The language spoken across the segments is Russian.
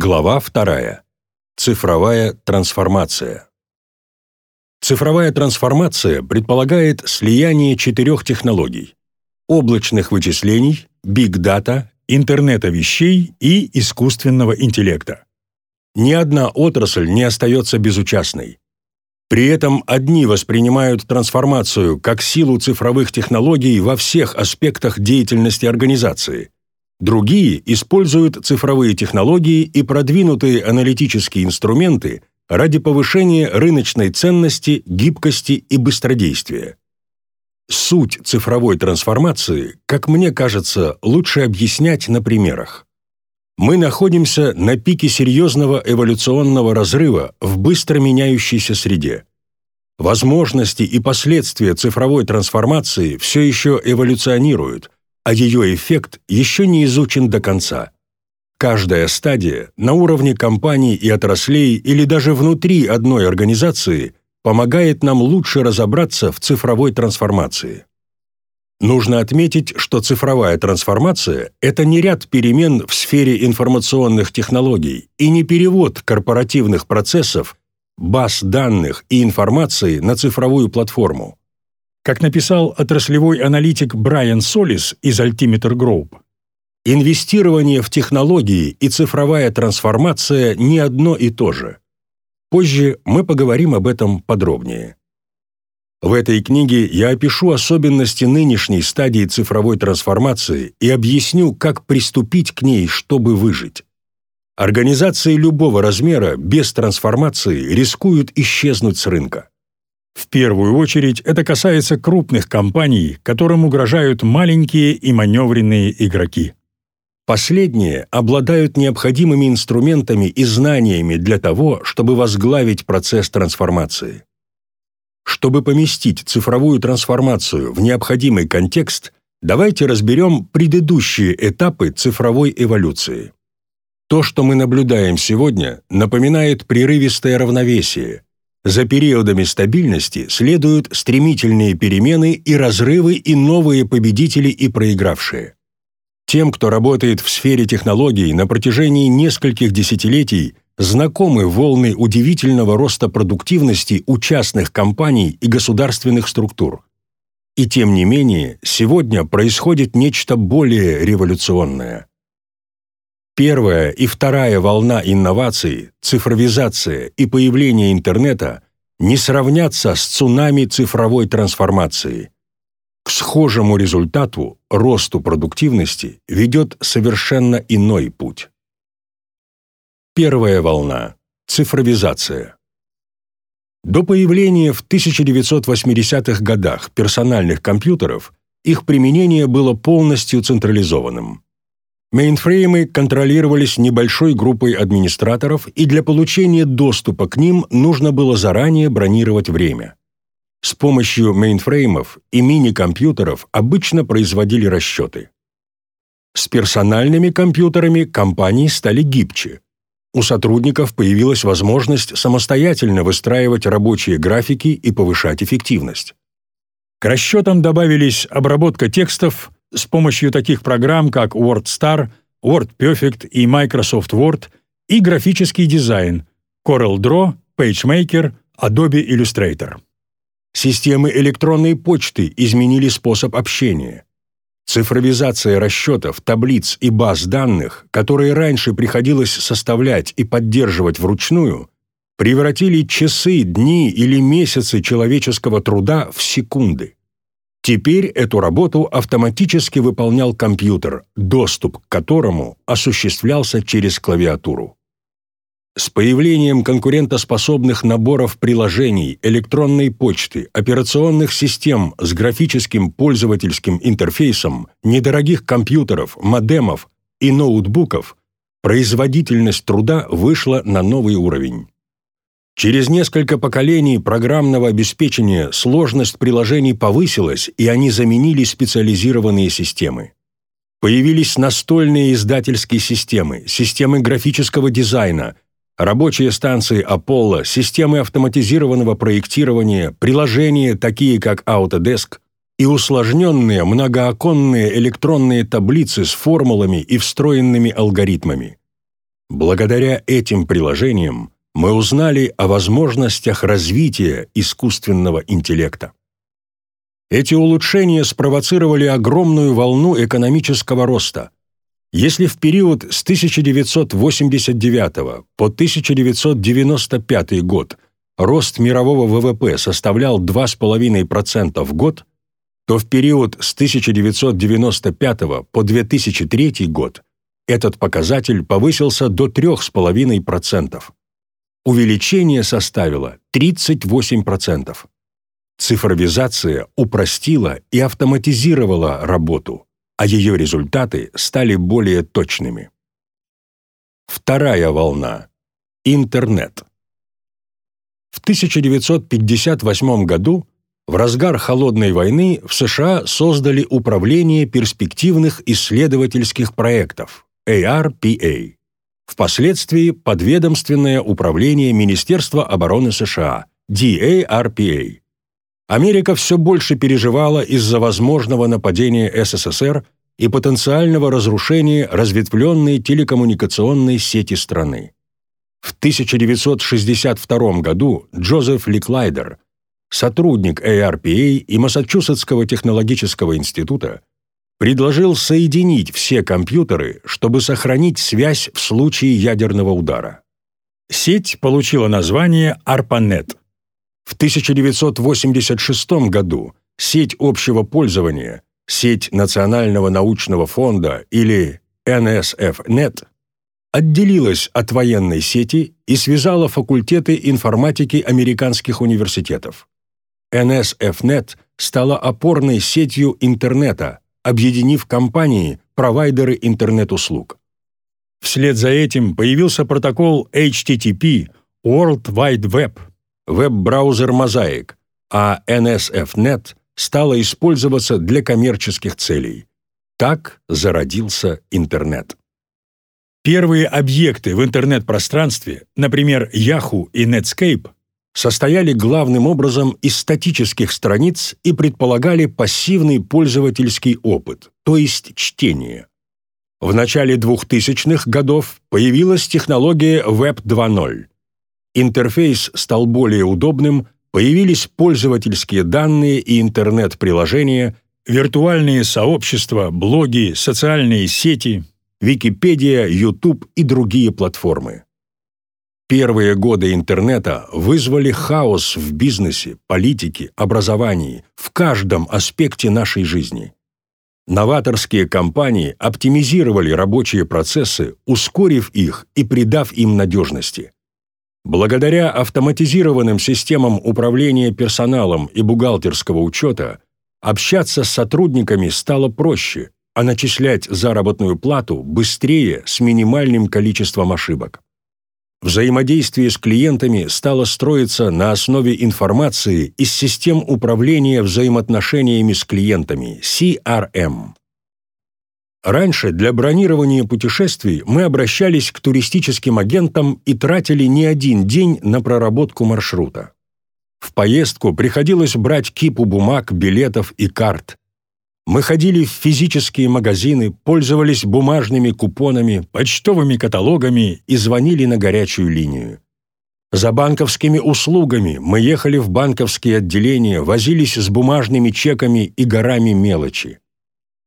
Глава 2. Цифровая трансформация. Цифровая трансформация предполагает слияние четырех технологий – облачных вычислений, биг-дата, интернета вещей и искусственного интеллекта. Ни одна отрасль не остается безучастной. При этом одни воспринимают трансформацию как силу цифровых технологий во всех аспектах деятельности организации. Другие используют цифровые технологии и продвинутые аналитические инструменты ради повышения рыночной ценности, гибкости и быстродействия. Суть цифровой трансформации, как мне кажется, лучше объяснять на примерах. Мы находимся на пике серьезного эволюционного разрыва в быстро меняющейся среде. Возможности и последствия цифровой трансформации все еще эволюционируют, а ее эффект еще не изучен до конца. Каждая стадия на уровне компаний и отраслей или даже внутри одной организации помогает нам лучше разобраться в цифровой трансформации. Нужно отметить, что цифровая трансформация – это не ряд перемен в сфере информационных технологий и не перевод корпоративных процессов, баз данных и информации на цифровую платформу. Как написал отраслевой аналитик Брайан Солис из Altimeter Group, инвестирование в технологии и цифровая трансформация не одно и то же. Позже мы поговорим об этом подробнее. В этой книге я опишу особенности нынешней стадии цифровой трансформации и объясню, как приступить к ней, чтобы выжить. Организации любого размера без трансформации рискуют исчезнуть с рынка. В первую очередь это касается крупных компаний, которым угрожают маленькие и маневренные игроки. Последние обладают необходимыми инструментами и знаниями для того, чтобы возглавить процесс трансформации. Чтобы поместить цифровую трансформацию в необходимый контекст, давайте разберем предыдущие этапы цифровой эволюции. То, что мы наблюдаем сегодня, напоминает прерывистое равновесие. За периодами стабильности следуют стремительные перемены и разрывы и новые победители и проигравшие. Тем, кто работает в сфере технологий на протяжении нескольких десятилетий, знакомы волны удивительного роста продуктивности у частных компаний и государственных структур. И тем не менее, сегодня происходит нечто более революционное. Первая и вторая волна инноваций, цифровизация и появление интернета не сравнятся с цунами цифровой трансформации. К схожему результату, росту продуктивности, ведет совершенно иной путь. Первая волна – цифровизация. До появления в 1980-х годах персональных компьютеров их применение было полностью централизованным. Мейнфреймы контролировались небольшой группой администраторов, и для получения доступа к ним нужно было заранее бронировать время. С помощью мейнфреймов и мини-компьютеров обычно производили расчеты. С персональными компьютерами компании стали гибче – у сотрудников появилась возможность самостоятельно выстраивать рабочие графики и повышать эффективность. К расчетам добавились обработка текстов с помощью таких программ, как WordStar, WordPerfect и Microsoft Word, и графический дизайн CorelDRAW, PageMaker, Adobe Illustrator. Системы электронной почты изменили способ общения. Цифровизация расчетов, таблиц и баз данных, которые раньше приходилось составлять и поддерживать вручную, превратили часы, дни или месяцы человеческого труда в секунды. Теперь эту работу автоматически выполнял компьютер, доступ к которому осуществлялся через клавиатуру. С появлением конкурентоспособных наборов приложений, электронной почты, операционных систем с графическим пользовательским интерфейсом, недорогих компьютеров, модемов и ноутбуков, производительность труда вышла на новый уровень. Через несколько поколений программного обеспечения сложность приложений повысилась, и они заменили специализированные системы. Появились настольные издательские системы, системы графического дизайна – Рабочие станции Apollo, системы автоматизированного проектирования, приложения, такие как Autodesk, и усложненные многооконные электронные таблицы с формулами и встроенными алгоритмами. Благодаря этим приложениям мы узнали о возможностях развития искусственного интеллекта. Эти улучшения спровоцировали огромную волну экономического роста. Если в период с 1989 по 1995 год рост мирового ВВП составлял 2,5% в год, то в период с 1995 по 2003 год этот показатель повысился до 3,5%. Увеличение составило 38%. Цифровизация упростила и автоматизировала работу, а ее результаты стали более точными. Вторая волна. Интернет. В 1958 году в разгар Холодной войны в США создали Управление перспективных исследовательских проектов ARPA. Впоследствии подведомственное управление Министерства обороны США DARPA. Америка все больше переживала из-за возможного нападения СССР и потенциального разрушения разветвленной телекоммуникационной сети страны. В 1962 году Джозеф Ликлайдер – сотрудник ARPA и Массачусетского технологического института, предложил соединить все компьютеры, чтобы сохранить связь в случае ядерного удара. Сеть получила название ARPANET. В 1986 году сеть общего пользования, сеть Национального научного фонда или NSFNet отделилась от военной сети и связала факультеты информатики американских университетов. NSFNet стала опорной сетью интернета, объединив компании, провайдеры интернет-услуг. Вслед за этим появился протокол HTTP World Wide Web, веб-браузер Mosaic, а NSFNet стала использоваться для коммерческих целей. Так зародился интернет. Первые объекты в интернет-пространстве, например, Yahoo и Netscape, состояли главным образом из статических страниц и предполагали пассивный пользовательский опыт, то есть чтение. В начале 2000-х годов появилась технология Web 2.0. Интерфейс стал более удобным, появились пользовательские данные и интернет-приложения, виртуальные сообщества, блоги, социальные сети, Википедия, YouTube и другие платформы. Первые годы интернета вызвали хаос в бизнесе, политике, образовании, в каждом аспекте нашей жизни. Новаторские компании оптимизировали рабочие процессы, ускорив их и придав им надежности. Благодаря автоматизированным системам управления персоналом и бухгалтерского учета общаться с сотрудниками стало проще, а начислять заработную плату быстрее с минимальным количеством ошибок. Взаимодействие с клиентами стало строиться на основе информации из систем управления взаимоотношениями с клиентами CRM. Раньше для бронирования путешествий мы обращались к туристическим агентам и тратили не один день на проработку маршрута. В поездку приходилось брать кипу бумаг, билетов и карт, мы ходили в физические магазины, пользовались бумажными купонами, почтовыми каталогами и звонили на горячую линию. За банковскими услугами мы ехали в банковские отделения, возились с бумажными чеками и горами мелочи.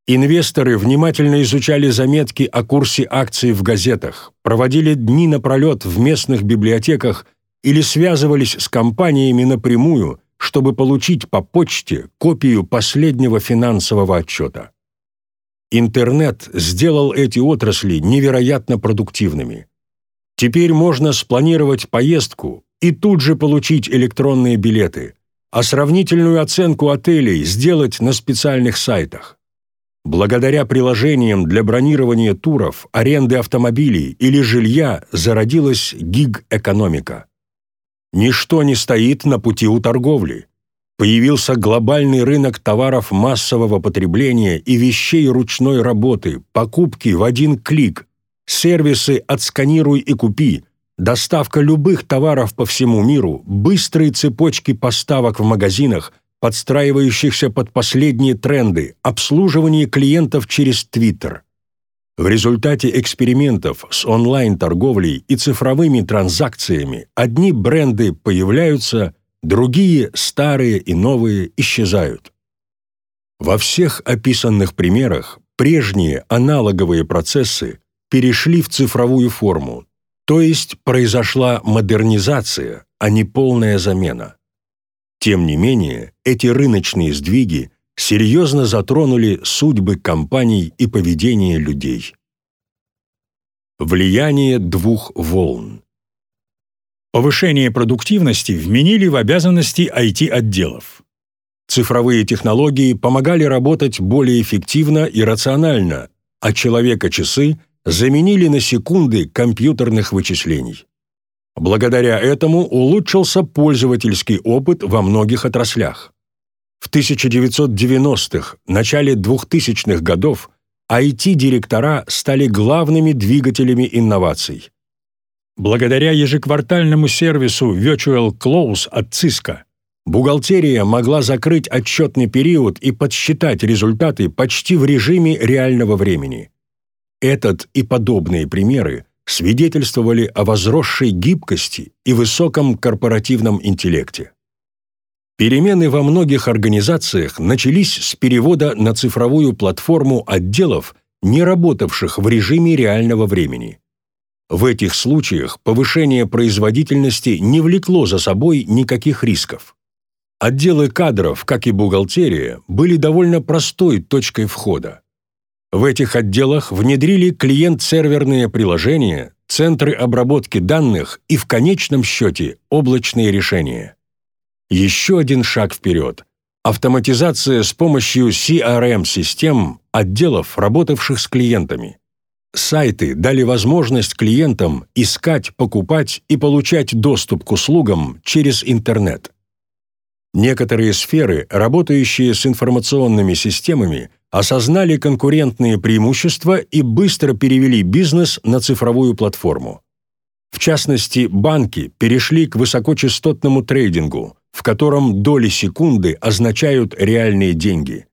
Инвесторы внимательно изучали заметки о курсе акций в газетах, проводили дни напролет в местных библиотеках или связывались с компаниями напрямую, чтобы получить по почте копию последнего финансового отчета. Интернет сделал эти отрасли невероятно продуктивными. Теперь можно спланировать поездку и тут же получить электронные билеты, а сравнительную оценку отелей сделать на специальных сайтах. Благодаря приложениям для бронирования туров, аренды автомобилей или жилья зародилась гиг-экономика. Ничто не стоит на пути у торговли. Появился глобальный рынок товаров массового потребления и вещей ручной работы, покупки в один клик, сервисы «Отсканируй и купи», доставка любых товаров по всему миру, быстрые цепочки поставок в магазинах, подстраивающихся под последние тренды, обслуживание клиентов через Твиттер. В результате экспериментов с онлайн-торговлей и цифровыми транзакциями одни бренды появляются, другие, старые и новые, исчезают. Во всех описанных примерах прежние аналоговые процессы перешли в цифровую форму, то есть произошла модернизация, а не полная замена. Тем не менее, эти рыночные сдвиги серьезно затронули судьбы компаний и поведение людей. Влияние двух волн Повышение продуктивности вменили в обязанности IT-отделов. Цифровые технологии помогали работать более эффективно и рационально, а человека-часы заменили на секунды компьютерных вычислений. Благодаря этому улучшился пользовательский опыт во многих отраслях. В 1990-х, начале 2000-х годов IT-директора стали главными двигателями инноваций. Благодаря ежеквартальному сервису Virtual Close от Cisco бухгалтерия могла закрыть отчетный период и подсчитать результаты почти в режиме реального времени. Этот и подобные примеры свидетельствовали о возросшей гибкости и высоком корпоративном интеллекте. Перемены во многих организациях начались с перевода на цифровую платформу отделов, не работавших в режиме реального времени. В этих случаях повышение производительности не влекло за собой никаких рисков. Отделы кадров, как и бухгалтерия, были довольно простой точкой входа. В этих отделах внедрили клиент-серверные приложения, центры обработки данных и, в конечном счете, облачные решения. Еще один шаг вперед. Автоматизация с помощью CRM-систем отделов, работавших с клиентами. Сайты дали возможность клиентам искать, покупать и получать доступ к услугам через интернет. Некоторые сферы, работающие с информационными системами, осознали конкурентные преимущества и быстро перевели бизнес на цифровую платформу. В частности, банки перешли к высокочастотному трейдингу, в котором доли секунды означают реальные деньги.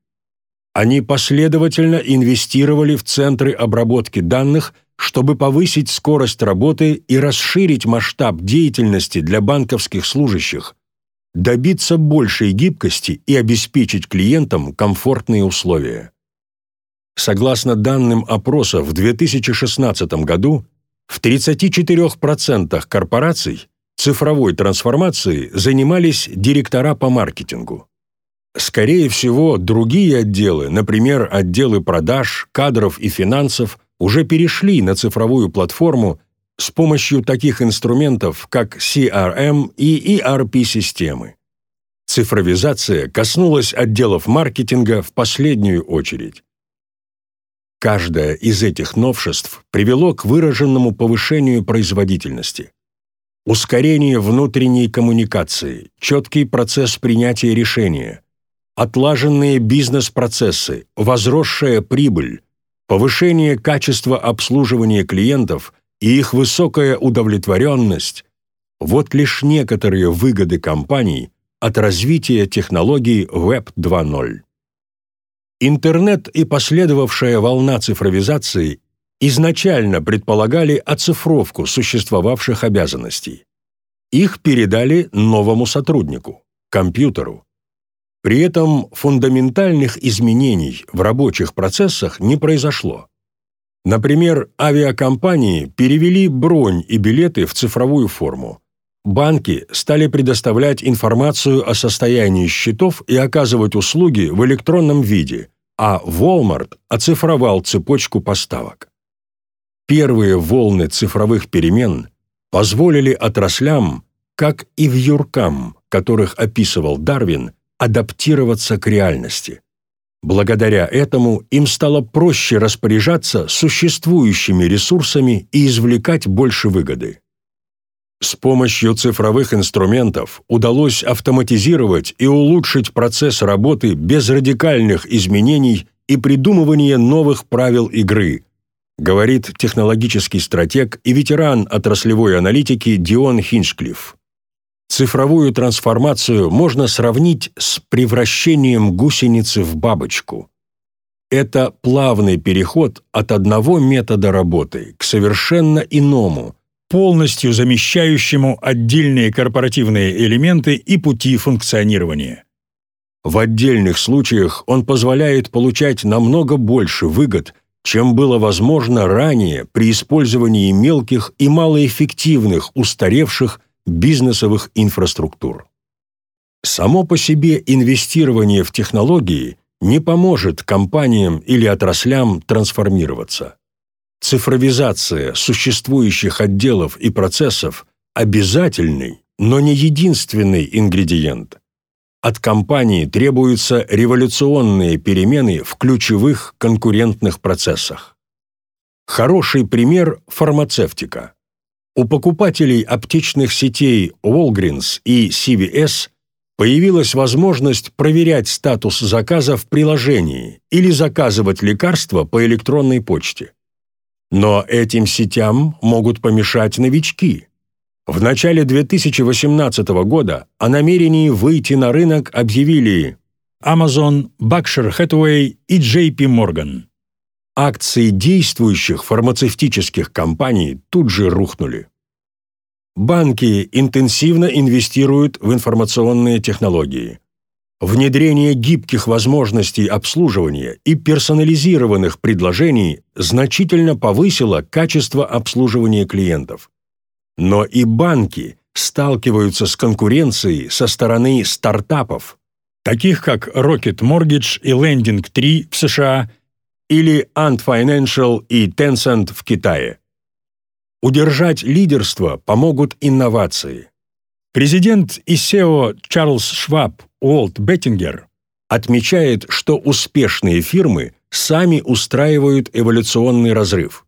Они последовательно инвестировали в центры обработки данных, чтобы повысить скорость работы и расширить масштаб деятельности для банковских служащих, добиться большей гибкости и обеспечить клиентам комфортные условия. Согласно данным опроса в 2016 году, в 34% корпораций цифровой трансформацией занимались директора по маркетингу. Скорее всего, другие отделы, например, отделы продаж, кадров и финансов, уже перешли на цифровую платформу с помощью таких инструментов, как CRM и ERP-системы. Цифровизация коснулась отделов маркетинга в последнюю очередь. Каждое из этих новшеств привело к выраженному повышению производительности. Ускорение внутренней коммуникации, четкий процесс принятия решения, отлаженные бизнес-процессы, возросшая прибыль, повышение качества обслуживания клиентов и их высокая удовлетворенность – вот лишь некоторые выгоды компаний от развития технологий Web 2.0. Интернет и последовавшая волна цифровизации изначально предполагали оцифровку существовавших обязанностей. Их передали новому сотруднику – компьютеру. При этом фундаментальных изменений в рабочих процессах не произошло. Например, авиакомпании перевели бронь и билеты в цифровую форму. Банки стали предоставлять информацию о состоянии счетов и оказывать услуги в электронном виде, а Walmart оцифровал цепочку поставок. Первые волны цифровых перемен позволили отраслям, как и вьюркам, которых описывал Дарвин, адаптироваться к реальности. Благодаря этому им стало проще распоряжаться существующими ресурсами и извлекать больше выгоды. С помощью цифровых инструментов удалось автоматизировать и улучшить процесс работы без радикальных изменений и придумывания новых правил игры, говорит технологический стратег и ветеран отраслевой аналитики Дион Хинчклифф. Цифровую трансформацию можно сравнить с превращением гусеницы в бабочку. Это плавный переход от одного метода работы к совершенно иному, полностью замещающему отдельные корпоративные элементы и пути функционирования. В отдельных случаях он позволяет получать намного больше выгод, чем было возможно ранее при использовании мелких и малоэффективных устаревших бизнесовых инфраструктур. Само по себе инвестирование в технологии не поможет компаниям или отраслям трансформироваться. Цифровизация существующих отделов и процессов – обязательный, но не единственный ингредиент. От компании требуются революционные перемены в ключевых конкурентных процессах. Хороший пример – фармацевтика. У покупателей аптечных сетей Walgreens и CVS появилась возможность проверять статус заказа в приложении или заказывать лекарства по электронной почте. Но этим сетям могут помешать новички. В начале 2018 года о намерении выйти на рынок объявили Amazon, Berkshire Hathaway и JP Morgan. Акции действующих фармацевтических компаний тут же рухнули. Банки интенсивно инвестируют в информационные технологии. Внедрение гибких возможностей обслуживания и персонализированных предложений значительно повысило качество обслуживания клиентов. Но и банки сталкиваются с конкуренцией со стороны стартапов, таких как Rocket Mortgage и Lending 3 в США или Ant Financial и Tencent в Китае. Удержать лидерство помогут инновации. Президент и SEO Чарльз Шваб Уолт Беттингер отмечает, что успешные фирмы сами устраивают эволюционный разрыв.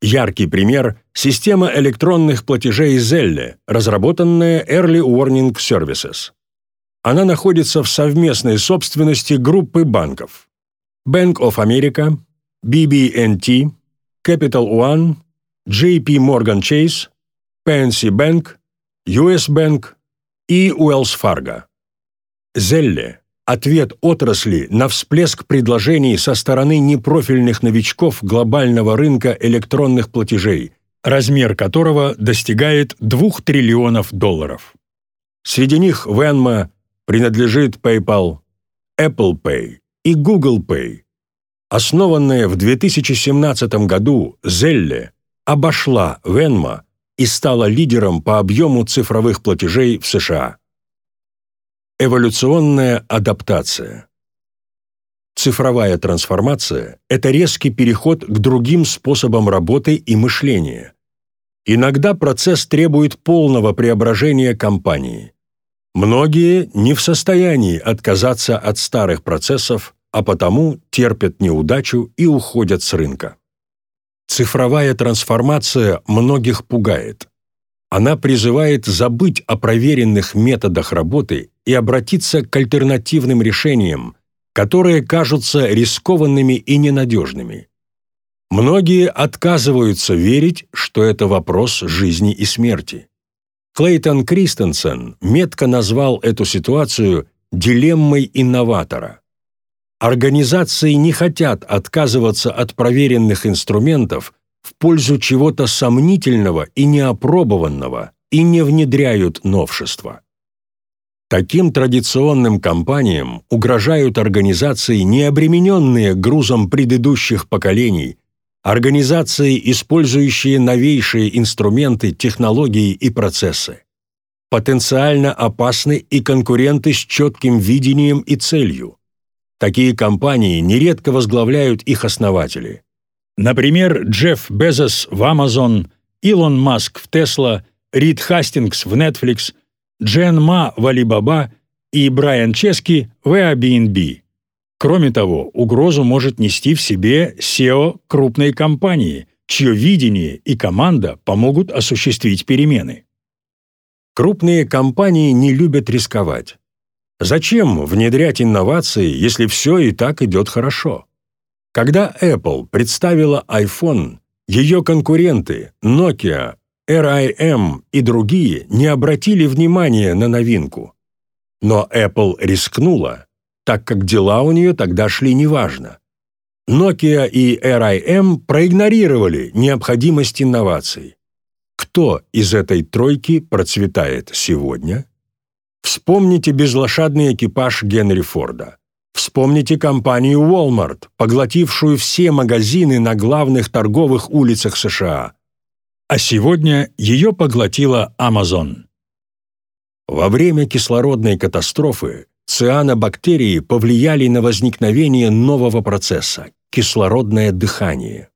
Яркий пример – система электронных платежей Zelle, разработанная Early Warning Services. Она находится в совместной собственности группы банков Bank of America, BB&T, Capital One – JP Morgan Chase, PNC Bank, US Bank и Wells Fargo. Зелле – ответ отрасли на всплеск предложений со стороны непрофильных новичков глобального рынка электронных платежей, размер которого достигает 2 триллионов долларов. Среди них Venmo принадлежит PayPal, Apple Pay и Google Pay. Основанная в 2017 году Зелле – обошла Венма и стала лидером по объему цифровых платежей в США. Эволюционная адаптация. Цифровая трансформация – это резкий переход к другим способам работы и мышления. Иногда процесс требует полного преображения компании. Многие не в состоянии отказаться от старых процессов, а потому терпят неудачу и уходят с рынка. Цифровая трансформация многих пугает. Она призывает забыть о проверенных методах работы и обратиться к альтернативным решениям, которые кажутся рискованными и ненадежными. Многие отказываются верить, что это вопрос жизни и смерти. Клейтон Кристенсен метко назвал эту ситуацию дилеммой инноватора. Организации не хотят отказываться от проверенных инструментов в пользу чего-то сомнительного и неопробованного и не внедряют новшества. Таким традиционным компаниям угрожают организации, не обремененные грузом предыдущих поколений, организации, использующие новейшие инструменты, технологии и процессы. Потенциально опасны и конкуренты с четким видением и целью. Такие компании нередко возглавляют их основатели. Например, Джефф Безос в Amazon, Илон Маск в Tesla, Рид Хастингс в Netflix, Джен Ма в Alibaba и Брайан Чески в Airbnb. Кроме того, угрозу может нести в себе SEO крупной компании, чье видение и команда помогут осуществить перемены. Крупные компании не любят рисковать. Зачем внедрять инновации, если все и так идет хорошо? Когда Apple представила iPhone, ее конкуренты Nokia, RIM и другие не обратили внимания на новинку. Но Apple рискнула, так как дела у нее тогда шли неважно. Nokia и RIM проигнорировали необходимость инноваций. Кто из этой тройки процветает сегодня? Вспомните безлошадный экипаж Генри Форда. Вспомните компанию Walmart, поглотившую все магазины на главных торговых улицах США. А сегодня ее поглотила Amazon. Во время кислородной катастрофы цианобактерии повлияли на возникновение нового процесса – кислородное дыхание.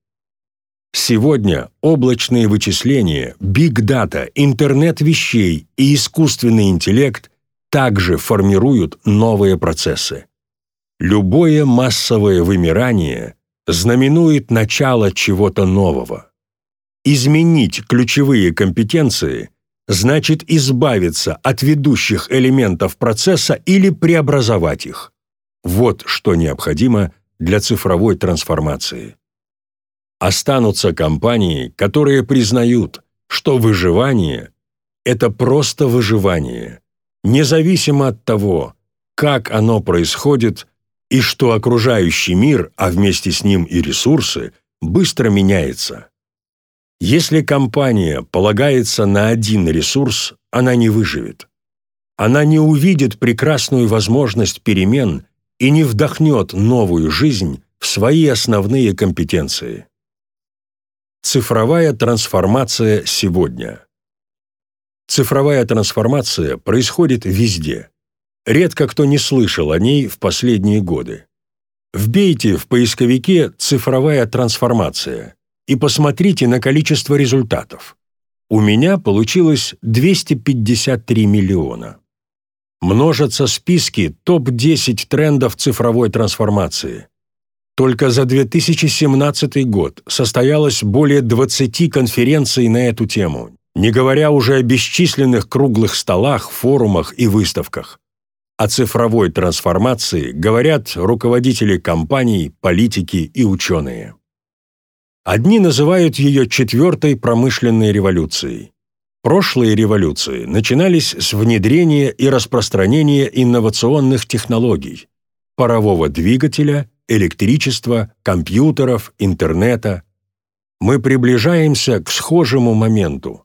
Сегодня облачные вычисления, биг-дата, интернет вещей и искусственный интеллект также формируют новые процессы. Любое массовое вымирание знаменует начало чего-то нового. Изменить ключевые компетенции значит избавиться от ведущих элементов процесса или преобразовать их. Вот что необходимо для цифровой трансформации. Останутся компании, которые признают, что выживание – это просто выживание, независимо от того, как оно происходит и что окружающий мир, а вместе с ним и ресурсы, быстро меняется. Если компания полагается на один ресурс, она не выживет. Она не увидит прекрасную возможность перемен и не вдохнет новую жизнь в свои основные компетенции. Цифровая трансформация сегодня. Цифровая трансформация происходит везде. Редко кто не слышал о ней в последние годы. Вбейте в поисковике «цифровая трансформация» и посмотрите на количество результатов. У меня получилось 253 миллиона. Множатся списки топ-10 трендов цифровой трансформации. Только за 2017 год состоялось более 20 конференций на эту тему, не говоря уже о бесчисленных круглых столах, форумах и выставках. О цифровой трансформации говорят руководители компаний, политики и ученые. Одни называют ее четвертой промышленной революцией. Прошлые революции начинались с внедрения и распространения инновационных технологий – парового двигателя, электричества, компьютеров, интернета. Мы приближаемся к схожему моменту.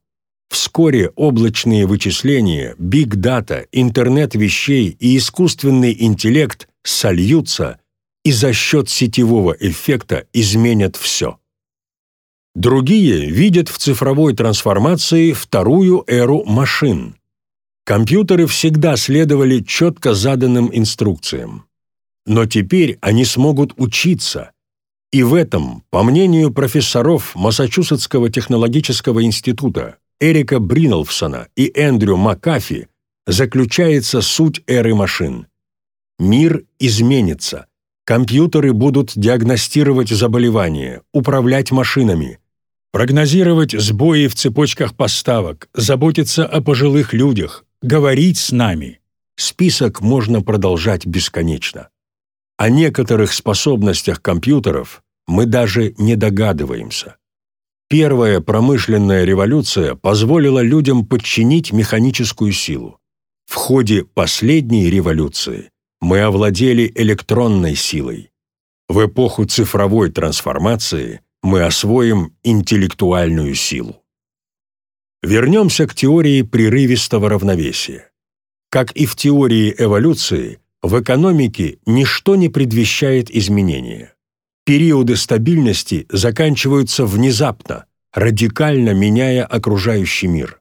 Вскоре облачные вычисления, биг-дата, интернет вещей и искусственный интеллект сольются и за счет сетевого эффекта изменят все. Другие видят в цифровой трансформации вторую эру машин. Компьютеры всегда следовали четко заданным инструкциям. Но теперь они смогут учиться. И в этом, по мнению профессоров Массачусетского технологического института, Эрика Бринолфсона и Эндрю Макафи заключается суть эры машин. Мир изменится. Компьютеры будут диагностировать заболевания, управлять машинами, прогнозировать сбои в цепочках поставок, заботиться о пожилых людях, говорить с нами. Список можно продолжать бесконечно. О некоторых способностях компьютеров мы даже не догадываемся. Первая промышленная революция позволила людям подчинить механическую силу. В ходе последней революции мы овладели электронной силой. В эпоху цифровой трансформации мы освоим интеллектуальную силу. Вернемся к теории прерывистого равновесия. Как и в теории эволюции, в экономике ничто не предвещает изменения. Периоды стабильности заканчиваются внезапно, радикально меняя окружающий мир.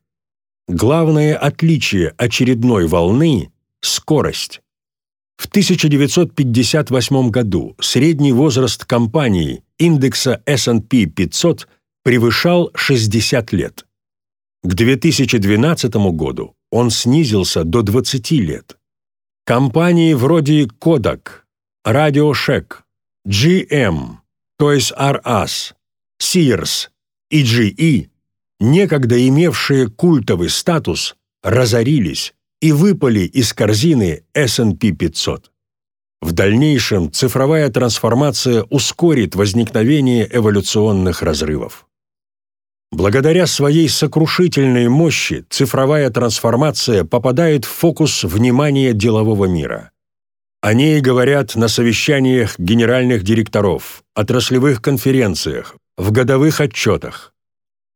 Главное отличие очередной волны – скорость. В 1958 году средний возраст компании индекса S&P 500 превышал 60 лет. К 2012 году он снизился до 20 лет. Компании вроде Kodak, Radio Shack, GM, Toys R Us, Sears и GE, некогда имевшие культовый статус, разорились и выпали из корзины S&P 500. В дальнейшем цифровая трансформация ускорит возникновение эволюционных разрывов. Благодаря своей сокрушительной мощи цифровая трансформация попадает в фокус внимания делового мира. О ней говорят на совещаниях генеральных директоров, отраслевых конференциях, в годовых отчетах.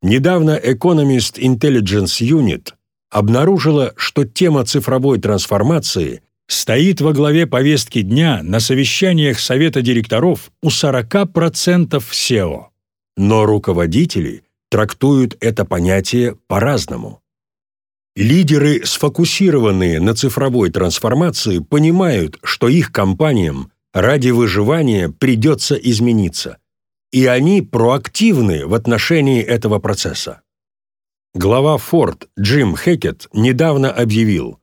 Недавно Economist Intelligence Unit обнаружила, что тема цифровой трансформации стоит во главе повестки дня на совещаниях Совета директоров у 40% SEO. Но руководители трактуют это понятие по-разному. Лидеры, сфокусированные на цифровой трансформации, понимают, что их компаниям ради выживания придется измениться, и они проактивны в отношении этого процесса. Глава Ford Джим Хекет недавно объявил,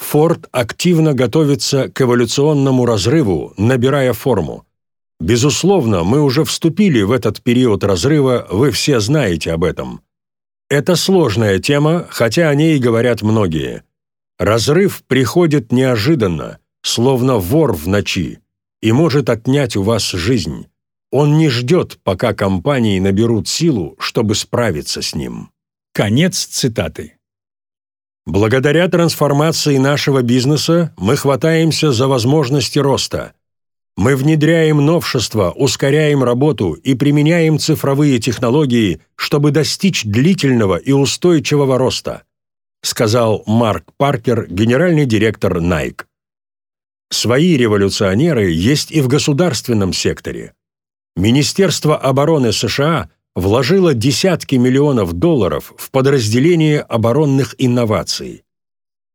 Ford активно готовится к эволюционному разрыву, набирая форму. Безусловно, мы уже вступили в этот период разрыва, вы все знаете об этом. Это сложная тема, хотя о ней говорят многие. Разрыв приходит неожиданно, словно вор в ночи, и может отнять у вас жизнь. Он не ждет, пока компании наберут силу, чтобы справиться с ним. Конец цитаты. Благодаря трансформации нашего бизнеса мы хватаемся за возможности роста. Мы внедряем новшества, ускоряем работу и применяем цифровые технологии, чтобы достичь длительного и устойчивого роста, сказал Марк Паркер, генеральный директор Nike. Свои революционеры есть и в государственном секторе. Министерство обороны США вложило десятки миллионов долларов в подразделение оборонных инноваций.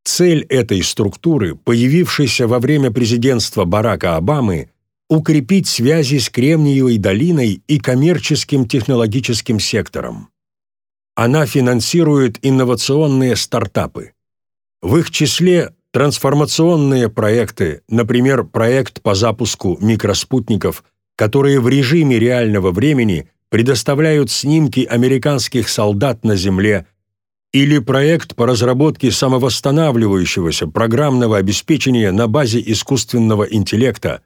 Цель этой структуры, появившейся во время президентства Барака Обамы, укрепить связи с Кремниевой долиной и коммерческим технологическим сектором. Она финансирует инновационные стартапы. В их числе трансформационные проекты, например, проект по запуску микроспутников, которые в режиме реального времени предоставляют снимки американских солдат на Земле или проект по разработке самовосстанавливающегося программного обеспечения на базе искусственного интеллекта,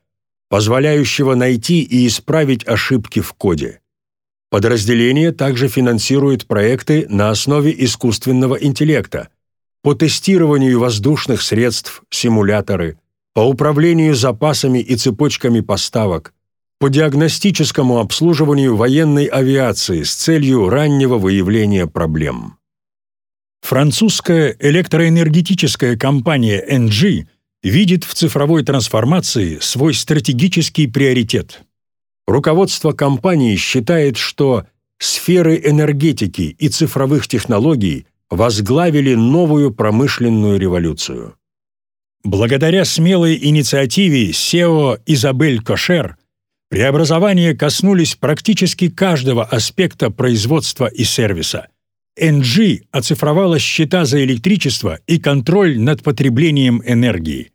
позволяющего найти и исправить ошибки в коде. Подразделение также финансирует проекты на основе искусственного интеллекта по тестированию воздушных средств, симуляторы, по управлению запасами и цепочками поставок, по диагностическому обслуживанию военной авиации с целью раннего выявления проблем. Французская электроэнергетическая компания NG видит в цифровой трансформации свой стратегический приоритет. Руководство компании считает, что сферы энергетики и цифровых технологий возглавили новую промышленную революцию. Благодаря смелой инициативе SEO Изабель Кошер преобразования коснулись практически каждого аспекта производства и сервиса – NG оцифровала счета за электричество и контроль над потреблением энергии.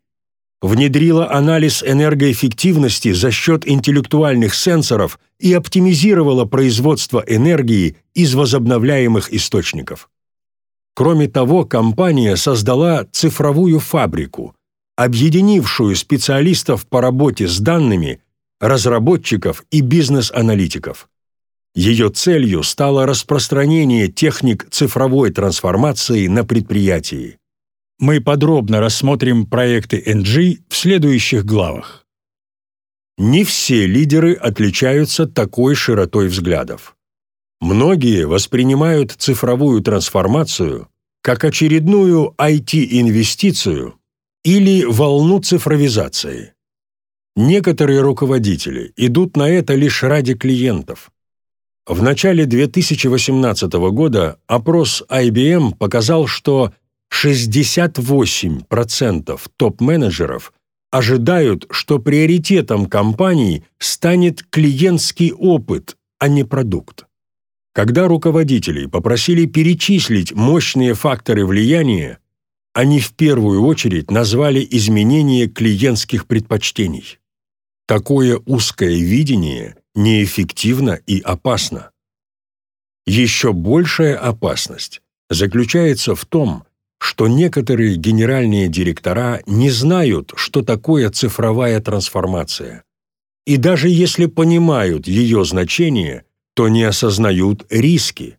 Внедрила анализ энергоэффективности за счет интеллектуальных сенсоров и оптимизировала производство энергии из возобновляемых источников. Кроме того, компания создала цифровую фабрику, объединившую специалистов по работе с данными, разработчиков и бизнес-аналитиков. Ее целью стало распространение техник цифровой трансформации на предприятии. Мы подробно рассмотрим проекты NG в следующих главах. Не все лидеры отличаются такой широтой взглядов. Многие воспринимают цифровую трансформацию как очередную IT-инвестицию или волну цифровизации. Некоторые руководители идут на это лишь ради клиентов. В начале 2018 года опрос IBM показал, что 68% топ-менеджеров ожидают, что приоритетом компании станет клиентский опыт, а не продукт. Когда руководителей попросили перечислить мощные факторы влияния, они в первую очередь назвали изменение клиентских предпочтений. Такое узкое видение неэффективно и опасно. Еще большая опасность заключается в том, что некоторые генеральные директора не знают, что такое цифровая трансформация. И даже если понимают ее значение, то не осознают риски.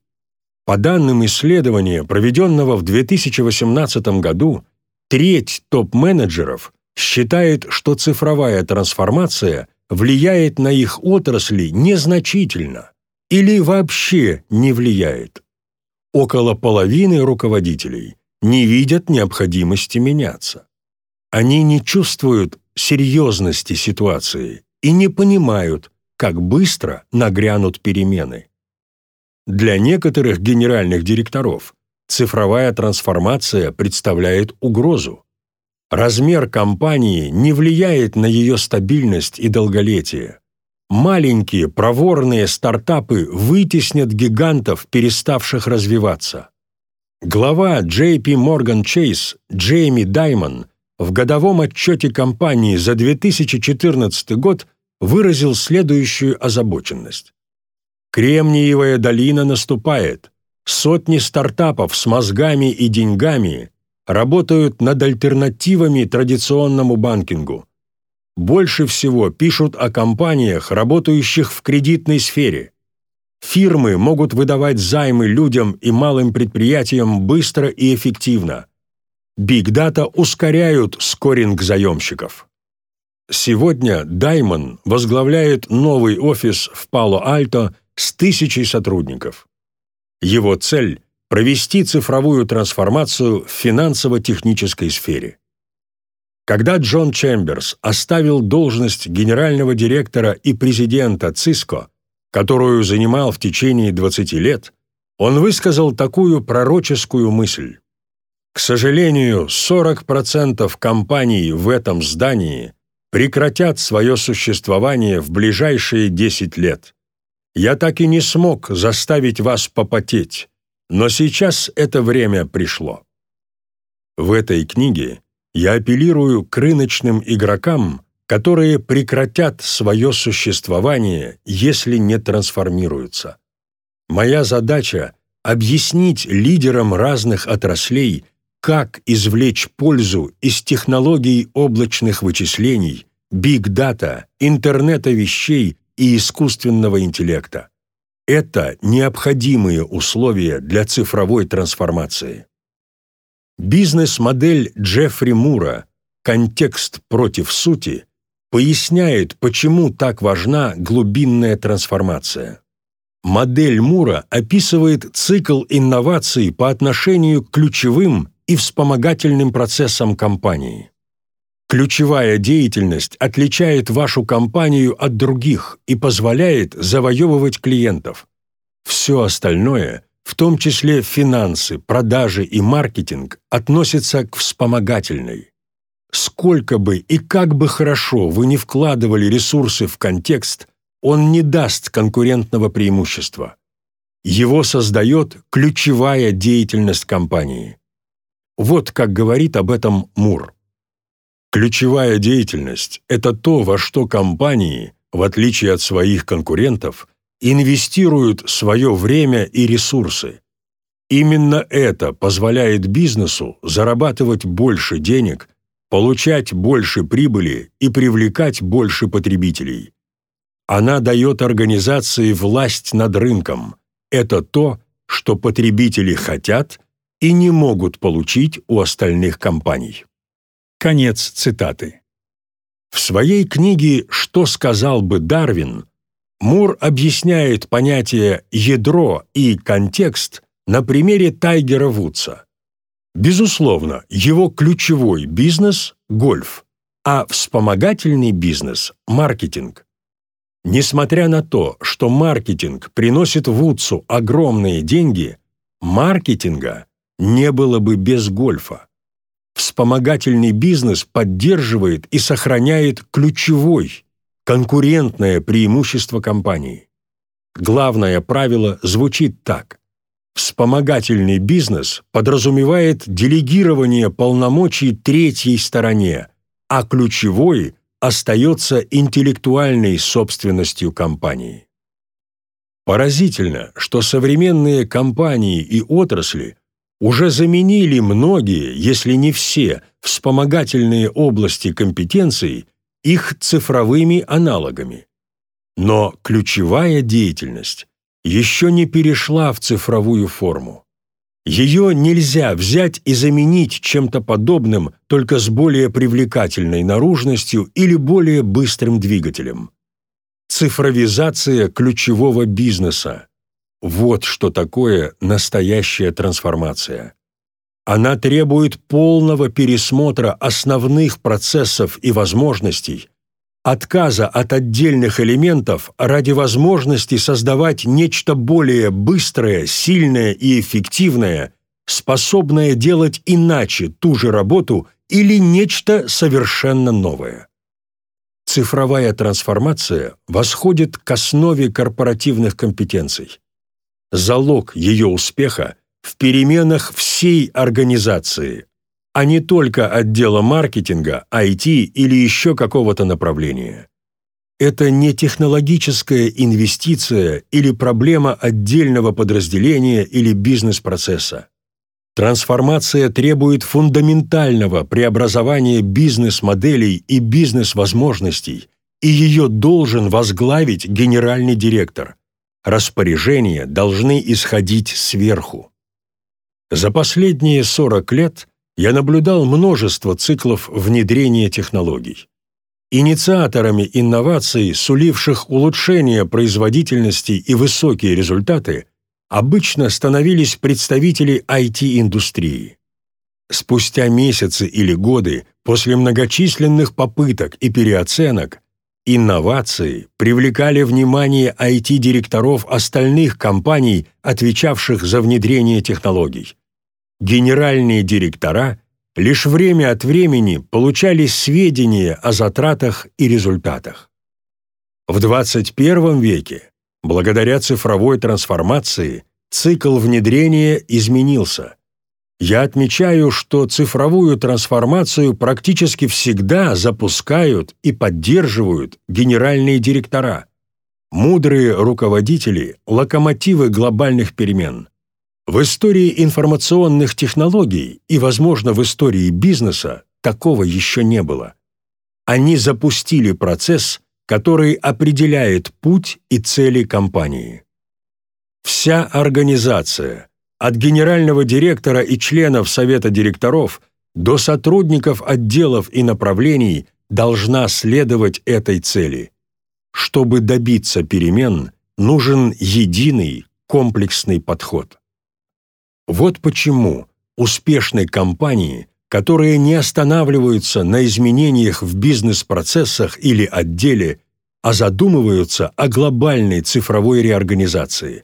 По данным исследования, проведенного в 2018 году, треть топ-менеджеров считает, что цифровая трансформация влияет на их отрасли незначительно или вообще не влияет. Около половины руководителей не видят необходимости меняться. Они не чувствуют серьезности ситуации и не понимают, как быстро нагрянут перемены. Для некоторых генеральных директоров цифровая трансформация представляет угрозу. Размер компании не влияет на ее стабильность и долголетие. Маленькие проворные стартапы вытеснят гигантов, переставших развиваться. Глава JP Morgan Chase Джейми Даймон в годовом отчете компании за 2014 год выразил следующую озабоченность. Кремниевая долина наступает. Сотни стартапов с мозгами и деньгами работают над альтернативами традиционному банкингу. Больше всего пишут о компаниях, работающих в кредитной сфере. Фирмы могут выдавать займы людям и малым предприятиям быстро и эффективно. Data ускоряют скоринг заемщиков. Сегодня Даймон возглавляет новый офис в Пало-Альто с тысячей сотрудников. Его цель – провести цифровую трансформацию в финансово-технической сфере. Когда Джон Чемберс оставил должность генерального директора и президента Cisco, которую занимал в течение 20 лет, он высказал такую пророческую мысль. К сожалению, 40% компаний в этом здании прекратят свое существование в ближайшие 10 лет. Я так и не смог заставить вас попотеть, но сейчас это время пришло. В этой книге я апеллирую к рыночным игрокам, которые прекратят свое существование, если не трансформируются. Моя задача – объяснить лидерам разных отраслей, как извлечь пользу из технологий облачных вычислений, биг-дата, интернета вещей и искусственного интеллекта. Это необходимые условия для цифровой трансформации. Бизнес-модель Джеффри Мура «Контекст против сути» поясняет, почему так важна глубинная трансформация. Модель Мура описывает цикл инноваций по отношению к ключевым и вспомогательным процессам компании. Ключевая деятельность отличает вашу компанию от других и позволяет завоевывать клиентов. Все остальное, в том числе финансы, продажи и маркетинг, относится к вспомогательной. Сколько бы и как бы хорошо вы не вкладывали ресурсы в контекст, он не даст конкурентного преимущества. Его создает ключевая деятельность компании. Вот как говорит об этом Мур. Ключевая деятельность – это то, во что компании, в отличие от своих конкурентов, инвестируют свое время и ресурсы. Именно это позволяет бизнесу зарабатывать больше денег, получать больше прибыли и привлекать больше потребителей. Она дает организации власть над рынком. Это то, что потребители хотят и не могут получить у остальных компаний. Конец цитаты. В своей книге «Что сказал бы Дарвин» Мур объясняет понятие «ядро» и «контекст» на примере Тайгера Вудса. Безусловно, его ключевой бизнес – гольф, а вспомогательный бизнес – маркетинг. Несмотря на то, что маркетинг приносит Вудсу огромные деньги, маркетинга не было бы без гольфа вспомогательный бизнес поддерживает и сохраняет ключевой, конкурентное преимущество компании. Главное правило звучит так. Вспомогательный бизнес подразумевает делегирование полномочий третьей стороне, а ключевой остается интеллектуальной собственностью компании. Поразительно, что современные компании и отрасли уже заменили многие, если не все, вспомогательные области компетенций их цифровыми аналогами. Но ключевая деятельность еще не перешла в цифровую форму. Ее нельзя взять и заменить чем-то подобным, только с более привлекательной наружностью или более быстрым двигателем. Цифровизация ключевого бизнеса. Вот что такое настоящая трансформация. Она требует полного пересмотра основных процессов и возможностей, отказа от отдельных элементов ради возможности создавать нечто более быстрое, сильное и эффективное, способное делать иначе ту же работу или нечто совершенно новое. Цифровая трансформация восходит к основе корпоративных компетенций. Залог ее успеха в переменах всей организации, а не только отдела маркетинга, IT или еще какого-то направления. Это не технологическая инвестиция или проблема отдельного подразделения или бизнес-процесса. Трансформация требует фундаментального преобразования бизнес-моделей и бизнес-возможностей, и ее должен возглавить генеральный директор. Распоряжения должны исходить сверху. За последние 40 лет я наблюдал множество циклов внедрения технологий. Инициаторами инноваций, суливших улучшение производительности и высокие результаты, обычно становились представители IT-индустрии. Спустя месяцы или годы после многочисленных попыток и переоценок инновации привлекали внимание IT-директоров остальных компаний, отвечавших за внедрение технологий. Генеральные директора лишь время от времени получали сведения о затратах и результатах. В 21 веке Благодаря цифровой трансформации цикл внедрения изменился. Я отмечаю, что цифровую трансформацию практически всегда запускают и поддерживают генеральные директора. Мудрые руководители – локомотивы глобальных перемен. В истории информационных технологий и, возможно, в истории бизнеса такого еще не было. Они запустили процесс, который определяет путь и цели компании. Вся организация, от генерального директора и членов совета директоров до сотрудников отделов и направлений, должна следовать этой цели. Чтобы добиться перемен, нужен единый комплексный подход. Вот почему успешной компании – которые не останавливаются на изменениях в бизнес-процессах или отделе, а задумываются о глобальной цифровой реорганизации.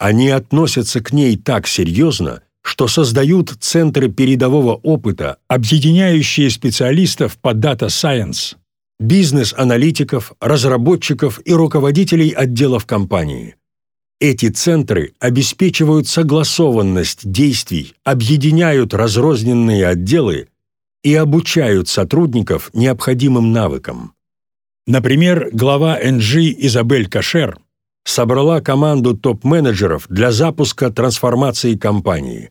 Они относятся к ней так серьезно, что создают центры передового опыта, объединяющие специалистов по Data Science, бизнес-аналитиков, разработчиков и руководителей отделов компании. Эти центры обеспечивают согласованность действий, объединяют разрозненные отделы и обучают сотрудников необходимым навыкам. Например, глава NG Изабель Кашер собрала команду топ-менеджеров для запуска трансформации компании.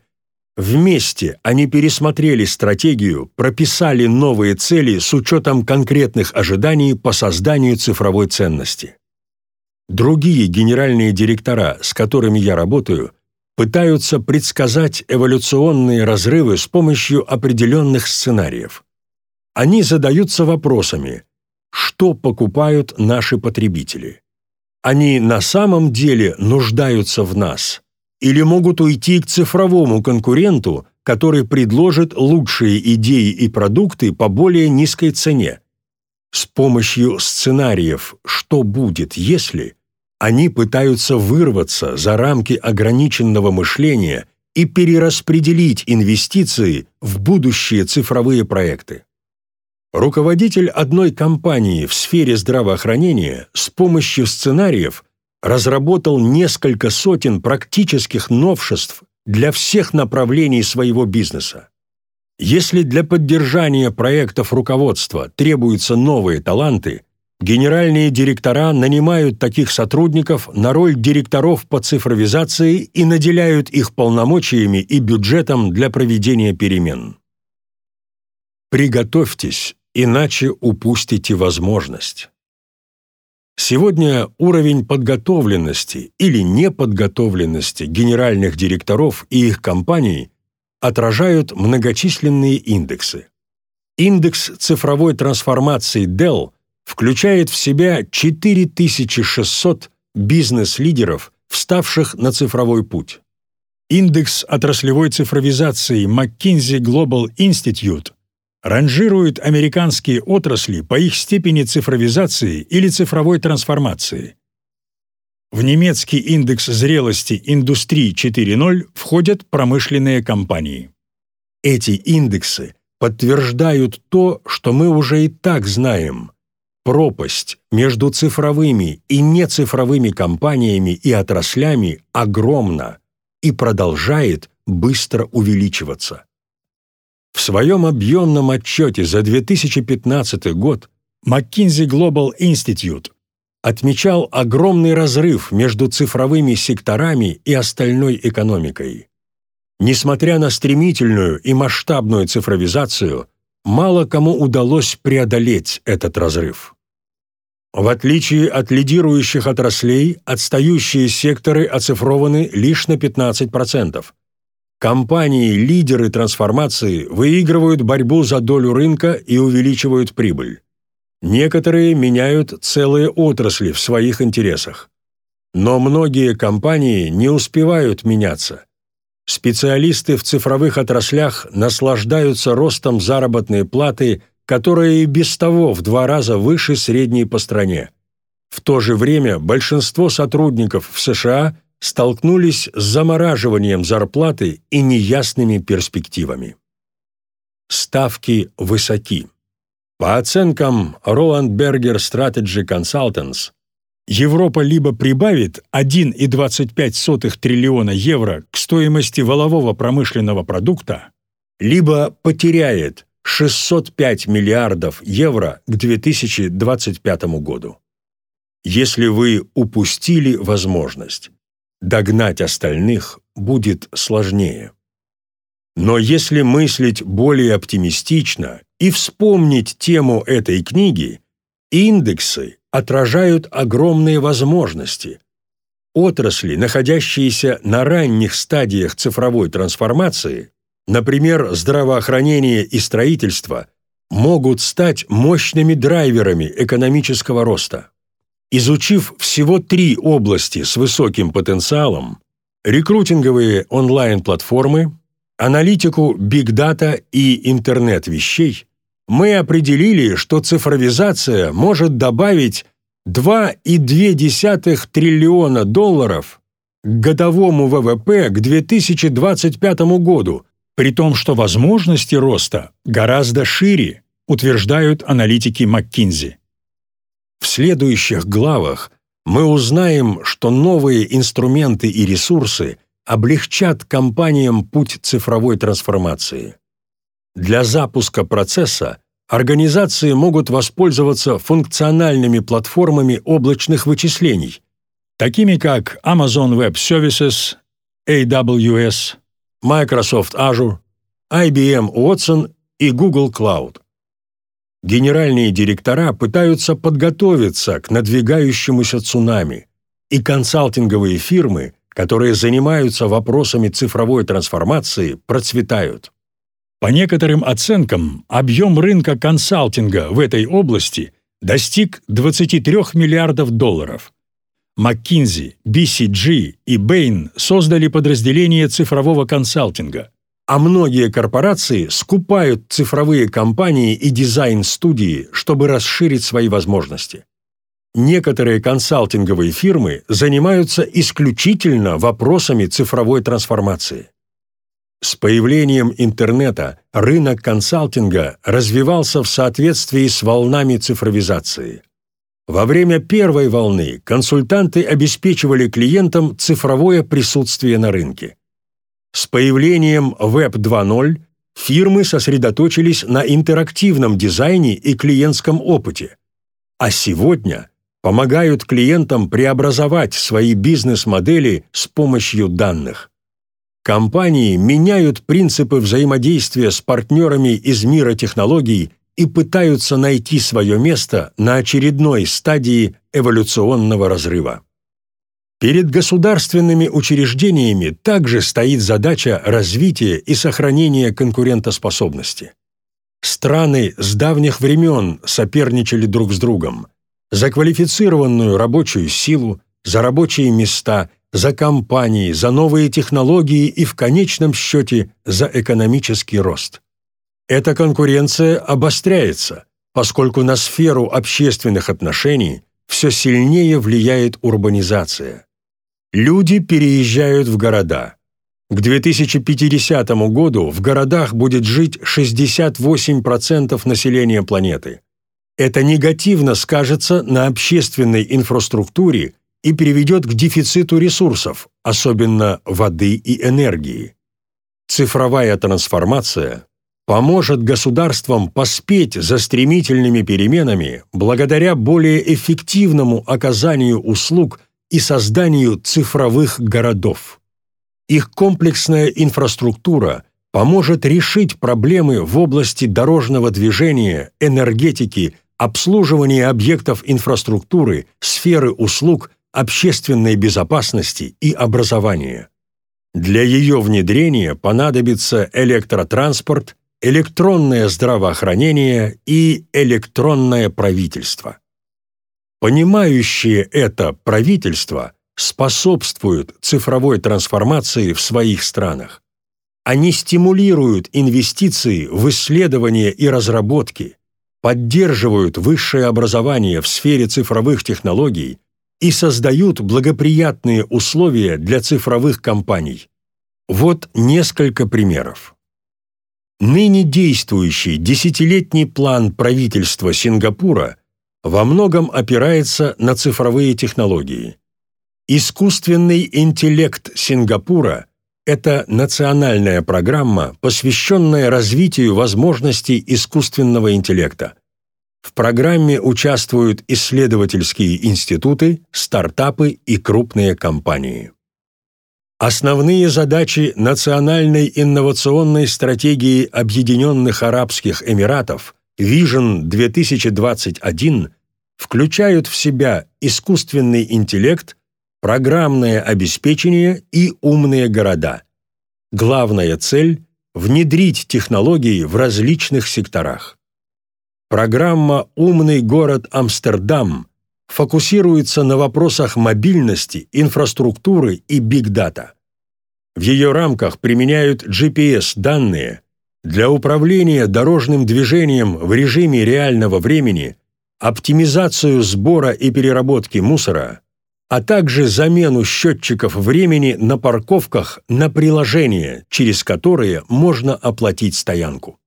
Вместе они пересмотрели стратегию, прописали новые цели с учетом конкретных ожиданий по созданию цифровой ценности. Другие генеральные директора, с которыми я работаю, пытаются предсказать эволюционные разрывы с помощью определенных сценариев. Они задаются вопросами, что покупают наши потребители. Они на самом деле нуждаются в нас или могут уйти к цифровому конкуренту, который предложит лучшие идеи и продукты по более низкой цене. С помощью сценариев «что будет, если» Они пытаются вырваться за рамки ограниченного мышления и перераспределить инвестиции в будущие цифровые проекты. Руководитель одной компании в сфере здравоохранения с помощью сценариев разработал несколько сотен практических новшеств для всех направлений своего бизнеса. Если для поддержания проектов руководства требуются новые таланты – Генеральные директора нанимают таких сотрудников на роль директоров по цифровизации и наделяют их полномочиями и бюджетом для проведения перемен. Приготовьтесь, иначе упустите возможность. Сегодня уровень подготовленности или неподготовленности генеральных директоров и их компаний отражают многочисленные индексы. Индекс цифровой трансформации Dell включает в себя 4600 бизнес-лидеров, вставших на цифровой путь. Индекс отраслевой цифровизации McKinsey Global Institute ранжирует американские отрасли по их степени цифровизации или цифровой трансформации. В немецкий индекс зрелости индустрии 4.0 входят промышленные компании. Эти индексы подтверждают то, что мы уже и так знаем. Пропасть между цифровыми и нецифровыми компаниями и отраслями огромна и продолжает быстро увеличиваться. В своем объемном отчете за 2015 год McKinsey Global Institute отмечал огромный разрыв между цифровыми секторами и остальной экономикой. Несмотря на стремительную и масштабную цифровизацию, мало кому удалось преодолеть этот разрыв. В отличие от лидирующих отраслей, отстающие секторы оцифрованы лишь на 15%. Компании-лидеры трансформации выигрывают борьбу за долю рынка и увеличивают прибыль. Некоторые меняют целые отрасли в своих интересах. Но многие компании не успевают меняться. Специалисты в цифровых отраслях наслаждаются ростом заработной платы, которая и без того в два раза выше средней по стране. В то же время большинство сотрудников в США – столкнулись с замораживанием зарплаты и неясными перспективами. Ставки высоки. По оценкам Roland Berger Strategy Consultants, Европа либо прибавит 1,25 триллиона евро к стоимости валового промышленного продукта, либо потеряет 605 миллиардов евро к 2025 году. Если вы упустили возможность догнать остальных будет сложнее. Но если мыслить более оптимистично и вспомнить тему этой книги, индексы отражают огромные возможности. Отрасли, находящиеся на ранних стадиях цифровой трансформации, например, здравоохранение и строительство, могут стать мощными драйверами экономического роста. Изучив всего три области с высоким потенциалом – рекрутинговые онлайн-платформы, аналитику Data и интернет вещей, мы определили, что цифровизация может добавить 2,2 триллиона долларов к годовому ВВП к 2025 году, при том, что возможности роста гораздо шире, утверждают аналитики McKinsey. В следующих главах мы узнаем, что новые инструменты и ресурсы облегчат компаниям путь цифровой трансформации. Для запуска процесса организации могут воспользоваться функциональными платформами облачных вычислений, такими как Amazon Web Services, AWS, Microsoft Azure, IBM Watson и Google Cloud. Генеральные директора пытаются подготовиться к надвигающемуся цунами, и консалтинговые фирмы, которые занимаются вопросами цифровой трансформации, процветают. По некоторым оценкам, объем рынка консалтинга в этой области достиг 23 миллиардов долларов. McKinsey, BCG и Bain создали подразделение цифрового консалтинга – а многие корпорации скупают цифровые компании и дизайн-студии, чтобы расширить свои возможности. Некоторые консалтинговые фирмы занимаются исключительно вопросами цифровой трансформации. С появлением интернета рынок консалтинга развивался в соответствии с волнами цифровизации. Во время первой волны консультанты обеспечивали клиентам цифровое присутствие на рынке. С появлением Web 2.0 фирмы сосредоточились на интерактивном дизайне и клиентском опыте, а сегодня помогают клиентам преобразовать свои бизнес-модели с помощью данных. Компании меняют принципы взаимодействия с партнерами из мира технологий и пытаются найти свое место на очередной стадии эволюционного разрыва. Перед государственными учреждениями также стоит задача развития и сохранения конкурентоспособности. Страны с давних времен соперничали друг с другом за квалифицированную рабочую силу, за рабочие места, за компании, за новые технологии и в конечном счете за экономический рост. Эта конкуренция обостряется, поскольку на сферу общественных отношений все сильнее влияет урбанизация. Люди переезжают в города. К 2050 году в городах будет жить 68% населения планеты. Это негативно скажется на общественной инфраструктуре и приведет к дефициту ресурсов, особенно воды и энергии. Цифровая трансформация поможет государствам поспеть за стремительными переменами благодаря более эффективному оказанию услуг и созданию цифровых городов. Их комплексная инфраструктура поможет решить проблемы в области дорожного движения, энергетики, обслуживания объектов инфраструктуры, сферы услуг, общественной безопасности и образования. Для ее внедрения понадобится электротранспорт, электронное здравоохранение и электронное правительство. Понимающие это правительство способствуют цифровой трансформации в своих странах. Они стимулируют инвестиции в исследования и разработки, поддерживают высшее образование в сфере цифровых технологий и создают благоприятные условия для цифровых компаний. Вот несколько примеров. Ныне действующий десятилетний план правительства Сингапура во многом опирается на цифровые технологии. Искусственный интеллект Сингапура – это национальная программа, посвященная развитию возможностей искусственного интеллекта. В программе участвуют исследовательские институты, стартапы и крупные компании. Основные задачи национальной инновационной стратегии Объединенных Арабских Эмиратов Vision 2021 включают в себя искусственный интеллект, программное обеспечение и умные города. Главная цель – внедрить технологии в различных секторах. Программа «Умный город Амстердам» фокусируется на вопросах мобильности, инфраструктуры и биг-дата. В ее рамках применяют GPS-данные для управления дорожным движением в режиме реального времени, оптимизацию сбора и переработки мусора, а также замену счетчиков времени на парковках на приложения, через которые можно оплатить стоянку.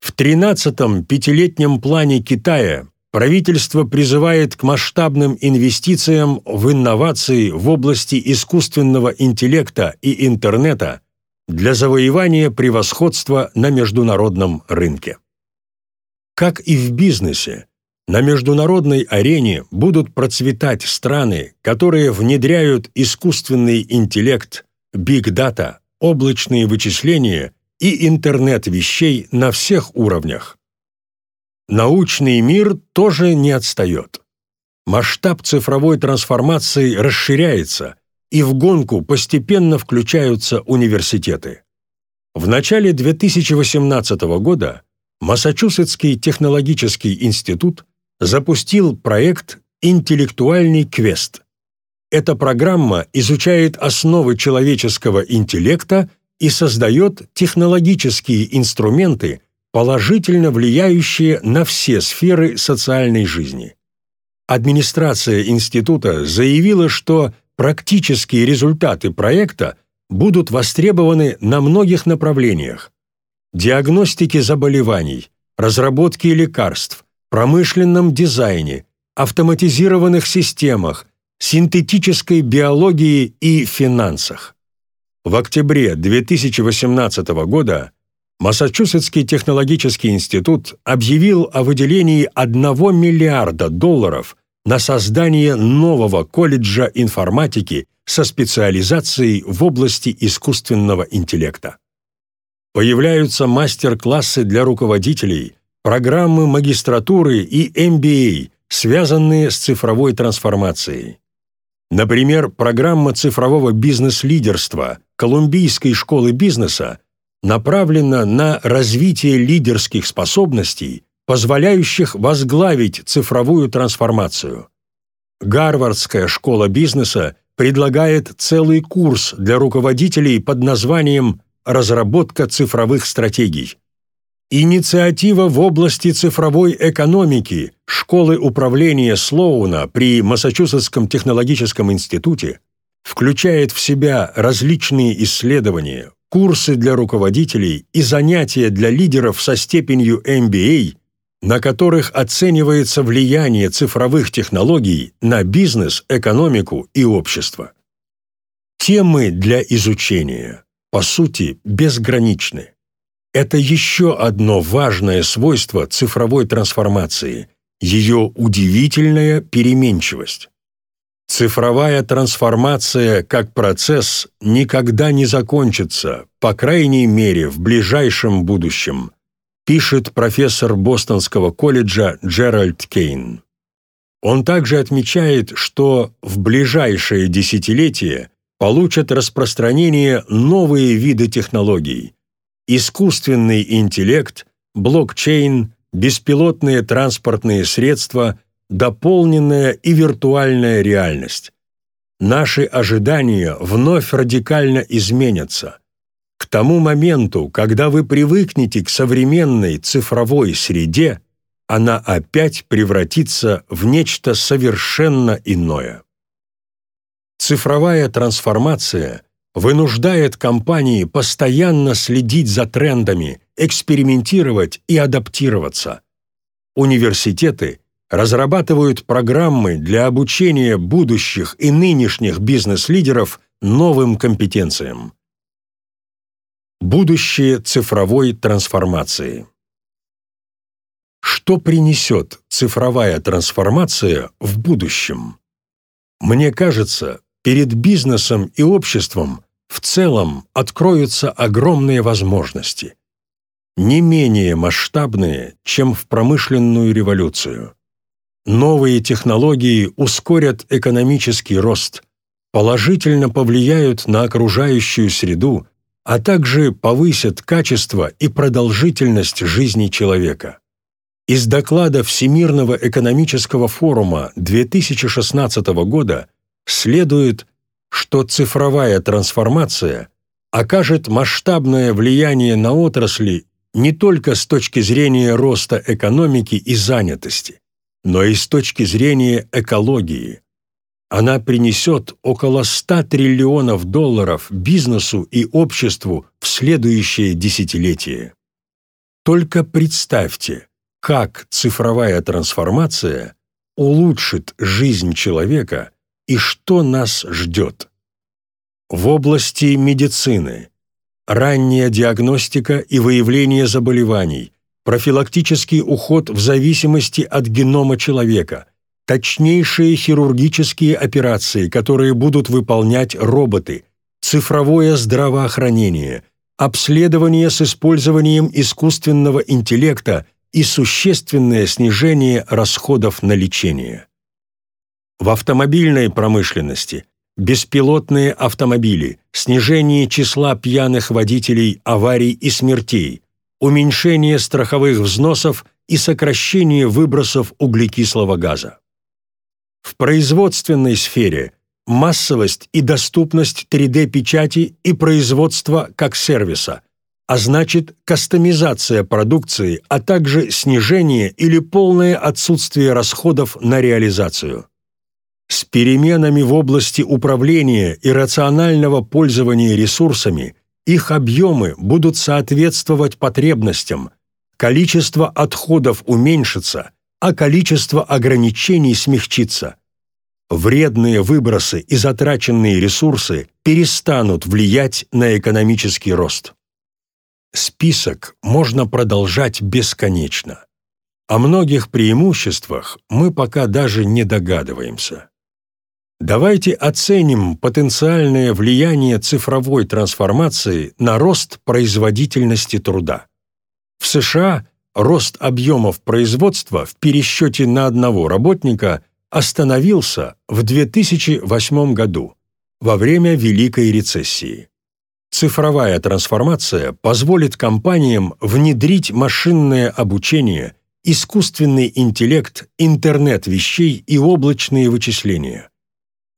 В 13-м пятилетнем плане Китая правительство призывает к масштабным инвестициям в инновации в области искусственного интеллекта и интернета для завоевания превосходства на международном рынке. Как и в бизнесе, на международной арене будут процветать страны, которые внедряют искусственный интеллект, биг-дата, облачные вычисления и интернет вещей на всех уровнях. Научный мир тоже не отстает. Масштаб цифровой трансформации расширяется, и в гонку постепенно включаются университеты. В начале 2018 года Массачусетский технологический институт запустил проект «Интеллектуальный квест». Эта программа изучает основы человеческого интеллекта и создает технологические инструменты, положительно влияющие на все сферы социальной жизни. Администрация института заявила, что практические результаты проекта будут востребованы на многих направлениях. Диагностике заболеваний, разработке лекарств, промышленном дизайне, автоматизированных системах, синтетической биологии и финансах. В октябре 2018 года Массачусетский технологический институт объявил о выделении 1 миллиарда долларов на создание нового колледжа информатики со специализацией в области искусственного интеллекта. Появляются мастер-классы для руководителей, программы магистратуры и MBA, связанные с цифровой трансформацией. Например, программа цифрового бизнес-лидерства Колумбийской школы бизнеса направлена на развитие лидерских способностей, позволяющих возглавить цифровую трансформацию. Гарвардская школа бизнеса предлагает целый курс для руководителей под названием «Разработка цифровых стратегий». Инициатива в области цифровой экономики Школы управления Слоуна при Массачусетском технологическом институте включает в себя различные исследования, курсы для руководителей и занятия для лидеров со степенью MBA, на которых оценивается влияние цифровых технологий на бизнес, экономику и общество. Темы для изучения, по сути, безграничны. Это еще одно важное свойство цифровой трансформации – ее удивительная переменчивость. Цифровая трансформация как процесс никогда не закончится, по крайней мере, в ближайшем будущем, пишет профессор Бостонского колледжа Джеральд Кейн. Он также отмечает, что в ближайшее десятилетие получат распространение новые виды технологий, искусственный интеллект, блокчейн, беспилотные транспортные средства, дополненная и виртуальная реальность. Наши ожидания вновь радикально изменятся. К тому моменту, когда вы привыкнете к современной цифровой среде, она опять превратится в нечто совершенно иное. Цифровая трансформация вынуждает компании постоянно следить за трендами, экспериментировать и адаптироваться. Университеты разрабатывают программы для обучения будущих и нынешних бизнес-лидеров новым компетенциям. Будущее цифровой трансформации. Что принесет цифровая трансформация в будущем? Мне кажется, перед бизнесом и обществом в целом откроются огромные возможности, не менее масштабные, чем в промышленную революцию. Новые технологии ускорят экономический рост, положительно повлияют на окружающую среду, а также повысят качество и продолжительность жизни человека. Из доклада Всемирного экономического форума 2016 года следует, что цифровая трансформация окажет масштабное влияние на отрасли не только с точки зрения роста экономики и занятости, но и с точки зрения экологии. Она принесет около 100 триллионов долларов бизнесу и обществу в следующее десятилетие. Только представьте, как цифровая трансформация улучшит жизнь человека – и что нас ждет. В области медицины ранняя диагностика и выявление заболеваний, профилактический уход в зависимости от генома человека, точнейшие хирургические операции, которые будут выполнять роботы, цифровое здравоохранение, обследование с использованием искусственного интеллекта и существенное снижение расходов на лечение. В автомобильной промышленности беспилотные автомобили, снижение числа пьяных водителей, аварий и смертей, уменьшение страховых взносов и сокращение выбросов углекислого газа. В производственной сфере массовость и доступность 3D-печати и производства как сервиса, а значит кастомизация продукции, а также снижение или полное отсутствие расходов на реализацию. С переменами в области управления и рационального пользования ресурсами их объемы будут соответствовать потребностям, количество отходов уменьшится, а количество ограничений смягчится. Вредные выбросы и затраченные ресурсы перестанут влиять на экономический рост. Список можно продолжать бесконечно. О многих преимуществах мы пока даже не догадываемся. Давайте оценим потенциальное влияние цифровой трансформации на рост производительности труда. В США рост объемов производства в пересчете на одного работника остановился в 2008 году, во время Великой рецессии. Цифровая трансформация позволит компаниям внедрить машинное обучение, искусственный интеллект, интернет вещей и облачные вычисления.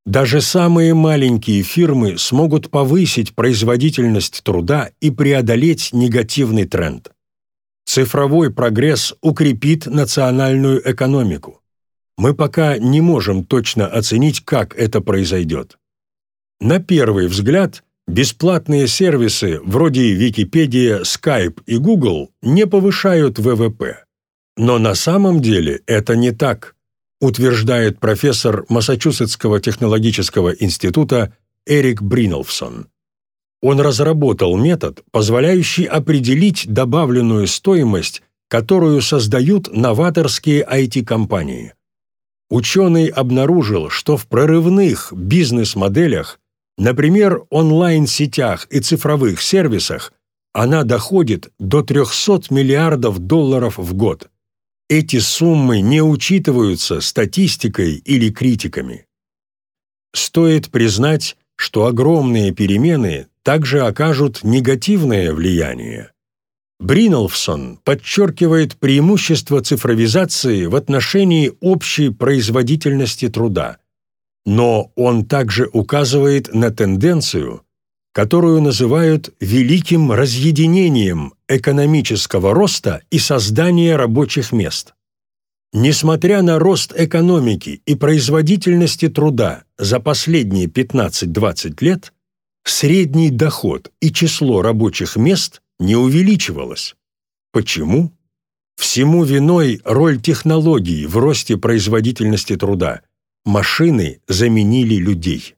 Даже самые маленькие фирмы смогут повысить производительность труда и преодолеть негативный тренд. Цифровой прогресс укрепит национальную экономику. Мы пока не можем точно оценить, как это произойдет. На первый взгляд, бесплатные сервисы вроде Википедия, Skype и Google не повышают ВВП. Но на самом деле это не так, утверждает профессор Массачусетского технологического института Эрик Бринолфсон. Он разработал метод, позволяющий определить добавленную стоимость, которую создают новаторские IT-компании. Ученый обнаружил, что в прорывных бизнес-моделях Например, онлайн-сетях и цифровых сервисах она доходит до 300 миллиардов долларов в год. Эти суммы не учитываются статистикой или критиками. Стоит признать, что огромные перемены также окажут негативное влияние. Бринолфсон подчеркивает преимущество цифровизации в отношении общей производительности труда – но он также указывает на тенденцию, которую называют «великим разъединением экономического роста и создания рабочих мест». Несмотря на рост экономики и производительности труда за последние 15-20 лет, средний доход и число рабочих мест не увеличивалось. Почему? Всему виной роль технологий в росте производительности труда, машины заменили людей.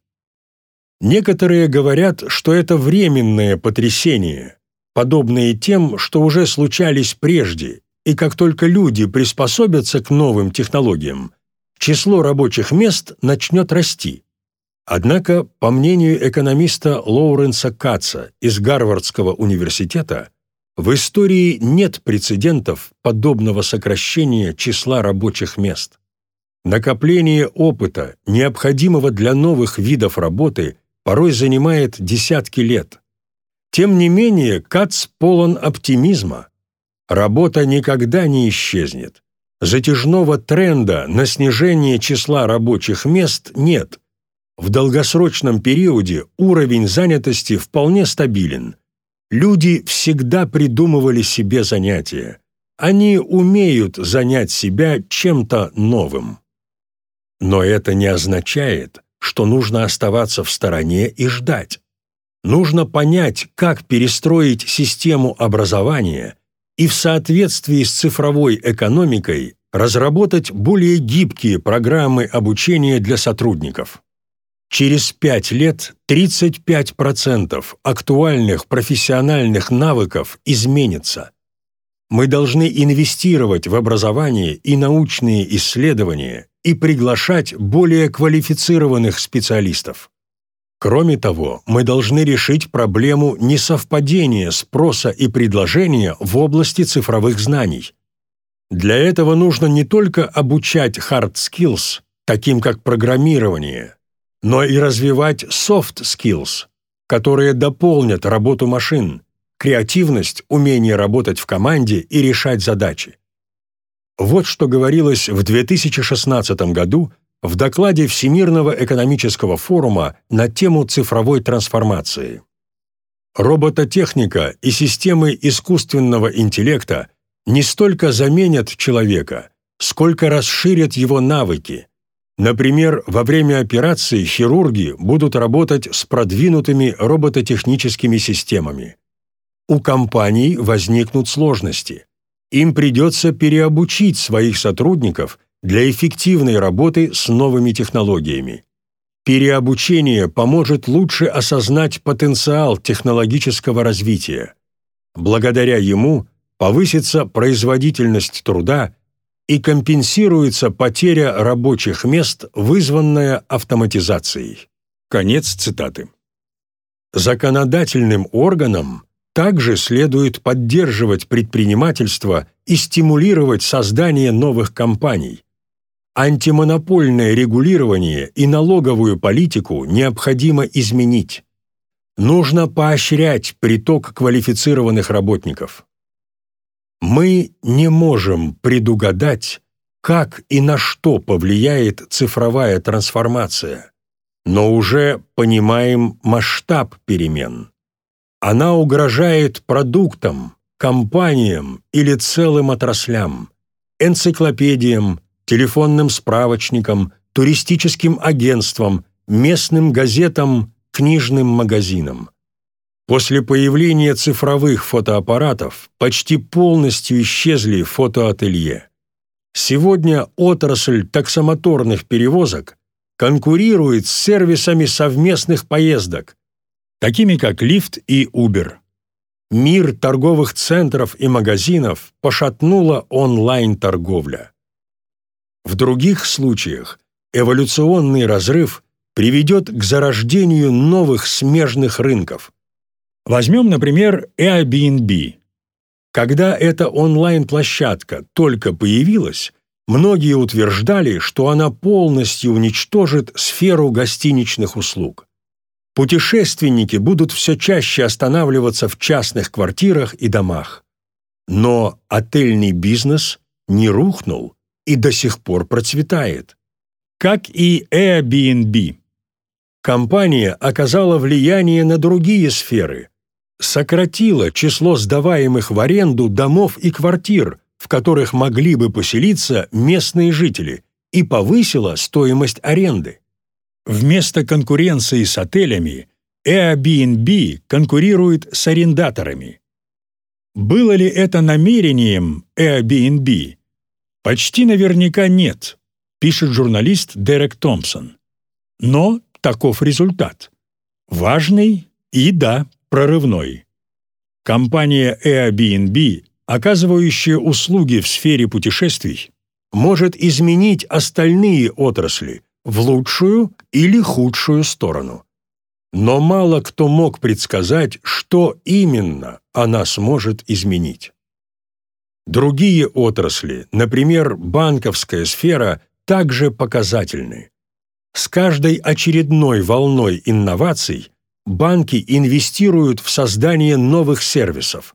Некоторые говорят, что это временное потрясение, подобное тем, что уже случались прежде, и как только люди приспособятся к новым технологиям, число рабочих мест начнет расти. Однако, по мнению экономиста Лоуренса Каца из Гарвардского университета, в истории нет прецедентов подобного сокращения числа рабочих мест. Накопление опыта, необходимого для новых видов работы, порой занимает десятки лет. Тем не менее, Кац полон оптимизма. Работа никогда не исчезнет. Затяжного тренда на снижение числа рабочих мест нет. В долгосрочном периоде уровень занятости вполне стабилен. Люди всегда придумывали себе занятия. Они умеют занять себя чем-то новым. Но это не означает, что нужно оставаться в стороне и ждать. Нужно понять, как перестроить систему образования и в соответствии с цифровой экономикой разработать более гибкие программы обучения для сотрудников. Через пять лет 35% актуальных профессиональных навыков изменится. Мы должны инвестировать в образование и научные исследования и приглашать более квалифицированных специалистов. Кроме того, мы должны решить проблему несовпадения спроса и предложения в области цифровых знаний. Для этого нужно не только обучать hard skills, таким как программирование, но и развивать soft skills, которые дополнят работу машин, креативность, умение работать в команде и решать задачи. Вот что говорилось в 2016 году в докладе Всемирного экономического форума на тему цифровой трансформации. Робототехника и системы искусственного интеллекта не столько заменят человека, сколько расширят его навыки. Например, во время операции хирурги будут работать с продвинутыми робототехническими системами. У компаний возникнут сложности – им придется переобучить своих сотрудников для эффективной работы с новыми технологиями. Переобучение поможет лучше осознать потенциал технологического развития. Благодаря ему повысится производительность труда и компенсируется потеря рабочих мест, вызванная автоматизацией. Конец цитаты. Законодательным органам также следует поддерживать предпринимательство и стимулировать создание новых компаний. Антимонопольное регулирование и налоговую политику необходимо изменить. Нужно поощрять приток квалифицированных работников. Мы не можем предугадать, как и на что повлияет цифровая трансформация, но уже понимаем масштаб перемен. Она угрожает продуктам, компаниям или целым отраслям, энциклопедиям, телефонным справочникам, туристическим агентствам, местным газетам, книжным магазинам. После появления цифровых фотоаппаратов почти полностью исчезли фотоателье. Сегодня отрасль таксомоторных перевозок конкурирует с сервисами совместных поездок, такими как Lyft и Uber. Мир торговых центров и магазинов пошатнула онлайн-торговля. В других случаях эволюционный разрыв приведет к зарождению новых смежных рынков. Возьмем, например, Airbnb. Когда эта онлайн-площадка только появилась, многие утверждали, что она полностью уничтожит сферу гостиничных услуг. Путешественники будут все чаще останавливаться в частных квартирах и домах. Но отельный бизнес не рухнул и до сих пор процветает. Как и Airbnb. Компания оказала влияние на другие сферы, сократила число сдаваемых в аренду домов и квартир, в которых могли бы поселиться местные жители, и повысила стоимость аренды. Вместо конкуренции с отелями Airbnb конкурирует с арендаторами. Было ли это намерением Airbnb? Почти наверняка нет, пишет журналист Дерек Томпсон. Но таков результат. Важный и, да, прорывной. Компания Airbnb, оказывающая услуги в сфере путешествий, может изменить остальные отрасли в лучшую или худшую сторону. Но мало кто мог предсказать, что именно она сможет изменить. Другие отрасли, например, банковская сфера, также показательны. С каждой очередной волной инноваций банки инвестируют в создание новых сервисов.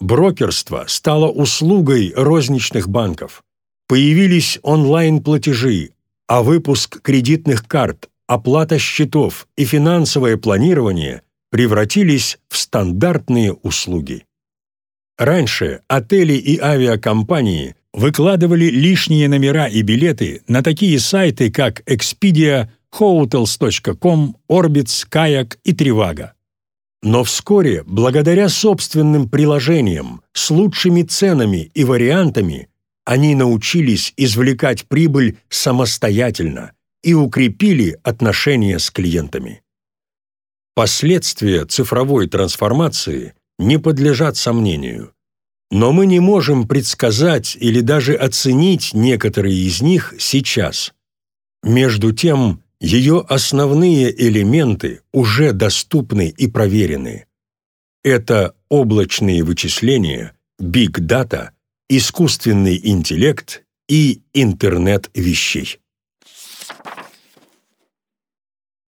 Брокерство стало услугой розничных банков. Появились онлайн-платежи, а выпуск кредитных карт, оплата счетов и финансовое планирование превратились в стандартные услуги. Раньше отели и авиакомпании выкладывали лишние номера и билеты на такие сайты, как Expedia, hotels.com, Orbitz, Kayak и Trivago. Но вскоре, благодаря собственным приложениям с лучшими ценами и вариантами, они научились извлекать прибыль самостоятельно и укрепили отношения с клиентами. Последствия цифровой трансформации не подлежат сомнению. Но мы не можем предсказать или даже оценить некоторые из них сейчас. Между тем, ее основные элементы уже доступны и проверены. Это облачные вычисления, биг-дата, искусственный интеллект и интернет вещей.